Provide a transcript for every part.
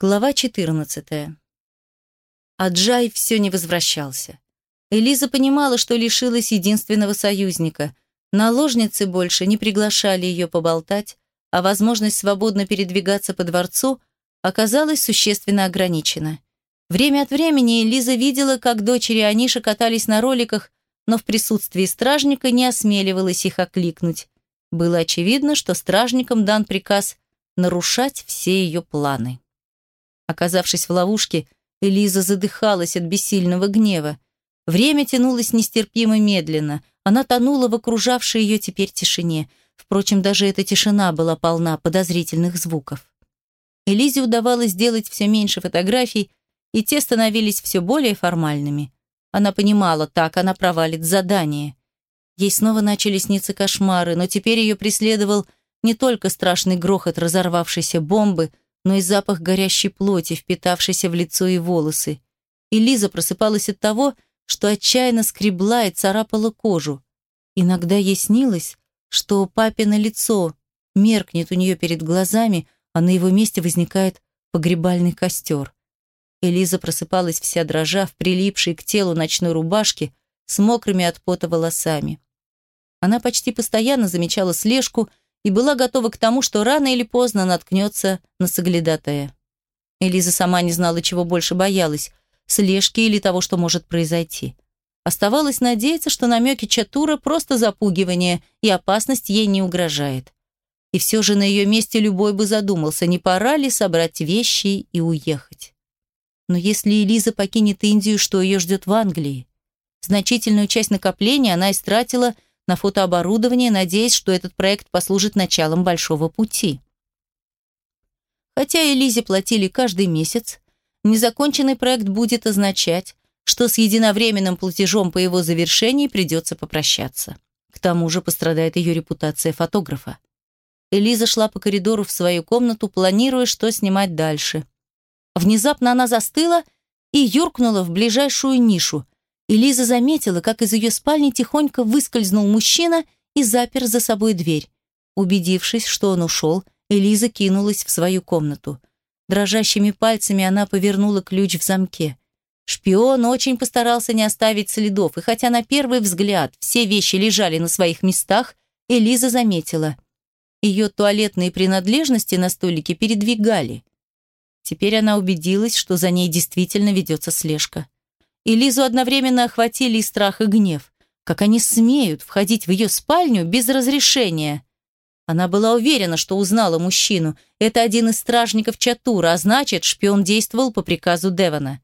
Глава 14. Аджай все не возвращался. Элиза понимала, что лишилась единственного союзника. Наложницы больше не приглашали ее поболтать, а возможность свободно передвигаться по дворцу оказалась существенно ограничена. Время от времени Элиза видела, как дочери Аниша катались на роликах, но в присутствии стражника не осмеливалась их окликнуть. Было очевидно, что стражникам дан приказ нарушать все ее планы. Оказавшись в ловушке, Элиза задыхалась от бессильного гнева. Время тянулось нестерпимо медленно. Она тонула в окружавшей ее теперь тишине. Впрочем, даже эта тишина была полна подозрительных звуков. Элизе удавалось сделать все меньше фотографий, и те становились все более формальными. Она понимала, так она провалит задание. Ей снова начали сниться кошмары, но теперь ее преследовал не только страшный грохот разорвавшейся бомбы, но и запах горящей плоти, впитавшейся в лицо и волосы. И Лиза просыпалась от того, что отчаянно скребла и царапала кожу. Иногда ей снилось, что папино лицо меркнет у нее перед глазами, а на его месте возникает погребальный костер. Элиза просыпалась вся дрожа в прилипшей к телу ночной рубашке с мокрыми от пота волосами. Она почти постоянно замечала слежку и была готова к тому, что рано или поздно наткнется на соглядатая. Элиза сама не знала, чего больше боялась – слежки или того, что может произойти. Оставалось надеяться, что намеки Чатура – просто запугивание, и опасность ей не угрожает. И все же на ее месте любой бы задумался, не пора ли собрать вещи и уехать. Но если Элиза покинет Индию, что ее ждет в Англии? Значительную часть накопления она истратила – на фотооборудование, надеясь, что этот проект послужит началом большого пути. Хотя Элизе платили каждый месяц, незаконченный проект будет означать, что с единовременным платежом по его завершении придется попрощаться. К тому же пострадает ее репутация фотографа. Элиза шла по коридору в свою комнату, планируя, что снимать дальше. Внезапно она застыла и юркнула в ближайшую нишу, и Лиза заметила, как из ее спальни тихонько выскользнул мужчина и запер за собой дверь. Убедившись, что он ушел, Элиза кинулась в свою комнату. Дрожащими пальцами она повернула ключ в замке. Шпион очень постарался не оставить следов, и хотя на первый взгляд все вещи лежали на своих местах, Элиза заметила. Ее туалетные принадлежности на столике передвигали. Теперь она убедилась, что за ней действительно ведется слежка и Лизу одновременно охватили и страх, и гнев. Как они смеют входить в ее спальню без разрешения? Она была уверена, что узнала мужчину. Это один из стражников Чатура, а значит, шпион действовал по приказу Девона.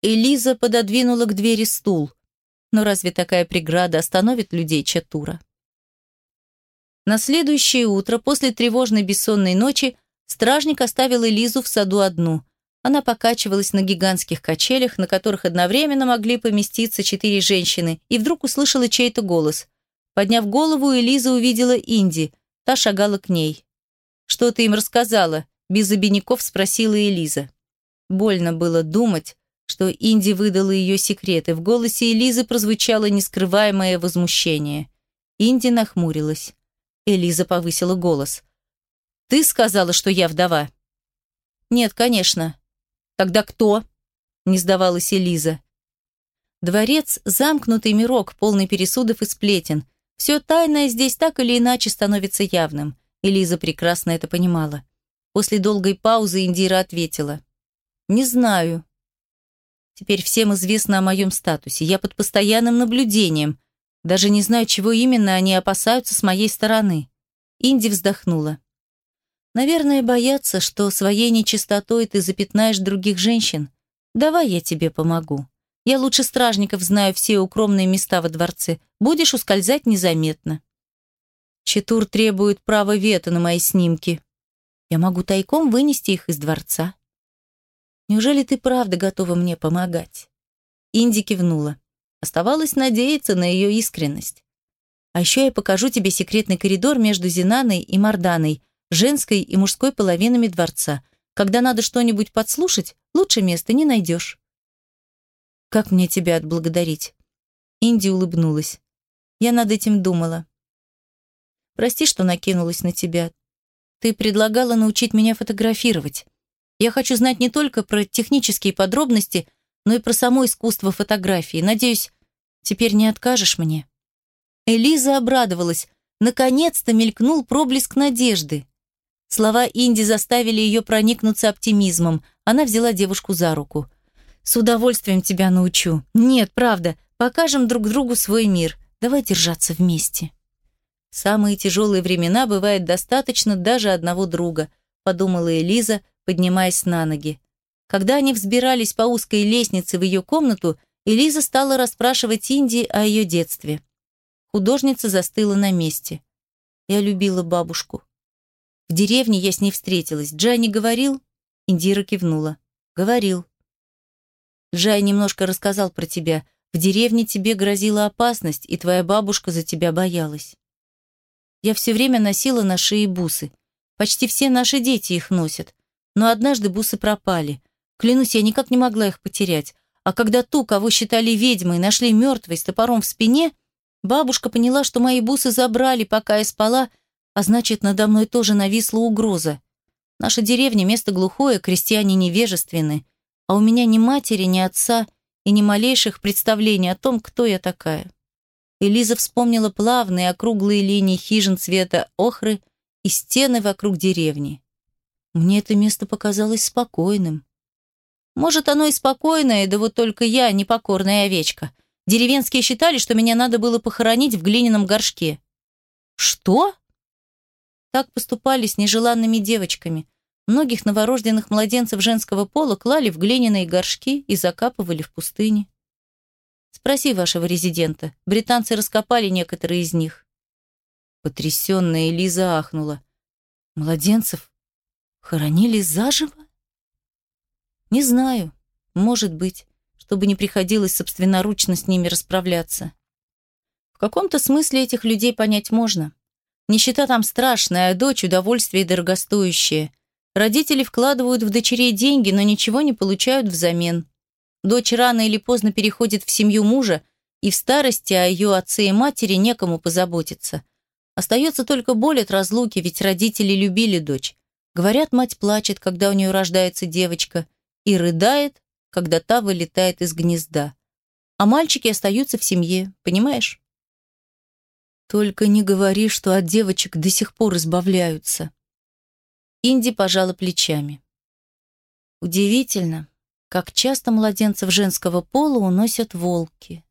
Элиза пододвинула к двери стул. Но разве такая преграда остановит людей Чатура? На следующее утро, после тревожной бессонной ночи, стражник оставил Элизу в саду одну – она покачивалась на гигантских качелях, на которых одновременно могли поместиться четыре женщины, и вдруг услышала чей-то голос. Подняв голову, Элиза увидела Инди. Та шагала к ней. «Что ты им рассказала?» Без обиняков спросила Элиза. Больно было думать, что Инди выдала ее секреты. В голосе Элизы прозвучало нескрываемое возмущение. Инди нахмурилась. Элиза повысила голос. «Ты сказала, что я вдова?» «Нет, конечно. «Тогда кто?» – не сдавалась Элиза. Дворец – замкнутый мирок, полный пересудов и сплетен. Все тайное здесь так или иначе становится явным. Элиза прекрасно это понимала. После долгой паузы Индира ответила. «Не знаю. Теперь всем известно о моем статусе. Я под постоянным наблюдением. Даже не знаю, чего именно они опасаются с моей стороны». Инди вздохнула. Наверное, боятся, что своей нечистотой ты запятнаешь других женщин. Давай я тебе помогу. Я лучше стражников знаю все укромные места во дворце. Будешь ускользать незаметно. Четур требует права вето на мои снимки. Я могу тайком вынести их из дворца. Неужели ты правда готова мне помогать? Инди кивнула. Оставалось надеяться на ее искренность. А еще я покажу тебе секретный коридор между Зинаной и Марданой – женской и мужской половинами дворца. Когда надо что-нибудь подслушать, лучше места не найдешь. Как мне тебя отблагодарить? Инди улыбнулась. Я над этим думала. Прости, что накинулась на тебя. Ты предлагала научить меня фотографировать. Я хочу знать не только про технические подробности, но и про само искусство фотографии. Надеюсь, теперь не откажешь мне». Элиза обрадовалась. Наконец-то мелькнул проблеск надежды. Слова Инди заставили ее проникнуться оптимизмом. Она взяла девушку за руку. «С удовольствием тебя научу. Нет, правда, покажем друг другу свой мир. Давай держаться вместе». Самые тяжелые времена бывает достаточно даже одного друга, подумала Элиза, поднимаясь на ноги. Когда они взбирались по узкой лестнице в ее комнату, Элиза стала расспрашивать Инди о ее детстве. Художница застыла на месте. Я любила бабушку. В деревне я с ней встретилась. Джай говорил? Индира кивнула. Говорил. Джай немножко рассказал про тебя. В деревне тебе грозила опасность, и твоя бабушка за тебя боялась. Я все время носила на шее бусы. Почти все наши дети их носят. Но однажды бусы пропали. Клянусь, я никак не могла их потерять. А когда ту, кого считали ведьмой, нашли мертвой с топором в спине, бабушка поняла, что мои бусы забрали, пока я спала, а значит, надо мной тоже нависла угроза. Наша деревня – место глухое, крестьяне невежественны, а у меня ни матери, ни отца и ни малейших представлений о том, кто я такая. Элиза вспомнила плавные округлые линии хижин цвета охры и стены вокруг деревни. Мне это место показалось спокойным. Может, оно и спокойное, да вот только я непокорная овечка. Деревенские считали, что меня надо было похоронить в глиняном горшке. Что? Так поступали с нежеланными девочками. Многих новорожденных младенцев женского пола клали в глиняные горшки и закапывали в пустыне. Спроси вашего резидента. Британцы раскопали некоторые из них. Потрясенная Лиза ахнула. Младенцев хоронили заживо? Не знаю. Может быть, чтобы не приходилось собственноручно с ними расправляться. В каком-то смысле этих людей понять можно. Нищета там страшная, а дочь – удовольствие дорогостоящее. Родители вкладывают в дочерей деньги, но ничего не получают взамен. Дочь рано или поздно переходит в семью мужа, и в старости о ее отце и матери некому позаботиться. Остается только боль от разлуки, ведь родители любили дочь. Говорят, мать плачет, когда у нее рождается девочка, и рыдает, когда та вылетает из гнезда. А мальчики остаются в семье, понимаешь? Только не говори, что от девочек до сих пор избавляются. Инди пожала плечами. Удивительно, как часто младенцев женского пола уносят волки.